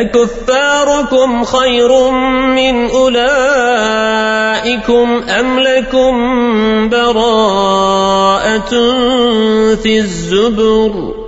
أكفاركم خير من أولئكم أم لكم براءة في الزبر؟